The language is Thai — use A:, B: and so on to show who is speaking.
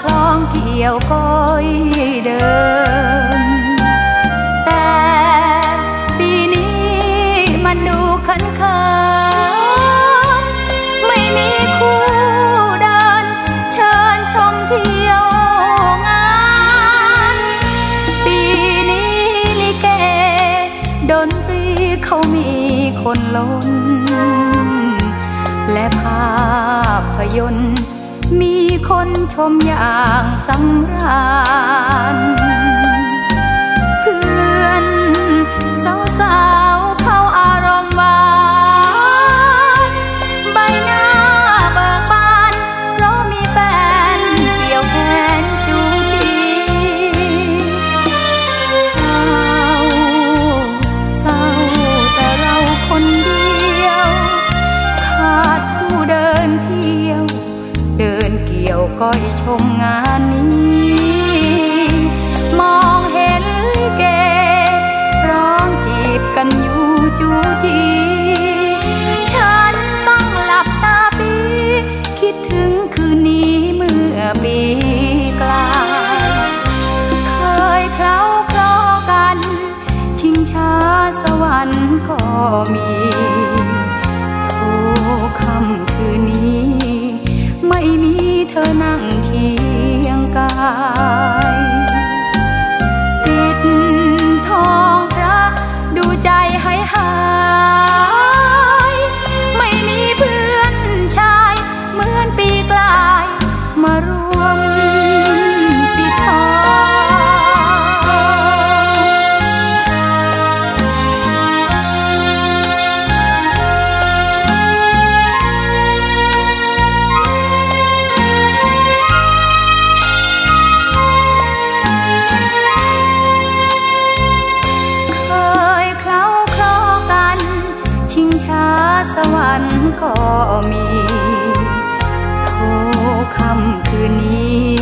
A: คลองเกี่ยวก้อยเดิม แต่ปีนี้มันดูขันขามไม่มีคู่เดิน เชิญชมเที่ยวงาน ปีนี้ลิเกดนตรีเขามีคนล้นและภาพยนตร์ มีคนชมอย่างสำราญ ก้อยชมงานนี้ มองเห็นลิเกร้องจีบกันอยู่จูจีฉันต้องหลับตาปี คิดถึงคืนนี้เมื่อปีกลายเคยเคล้าคลอกัน ชิงช้าสวรรค์ก็มีโอ้คำคืน เธอนั่งเคียงกาย วรรค์ก็มีโทคำคืนนี้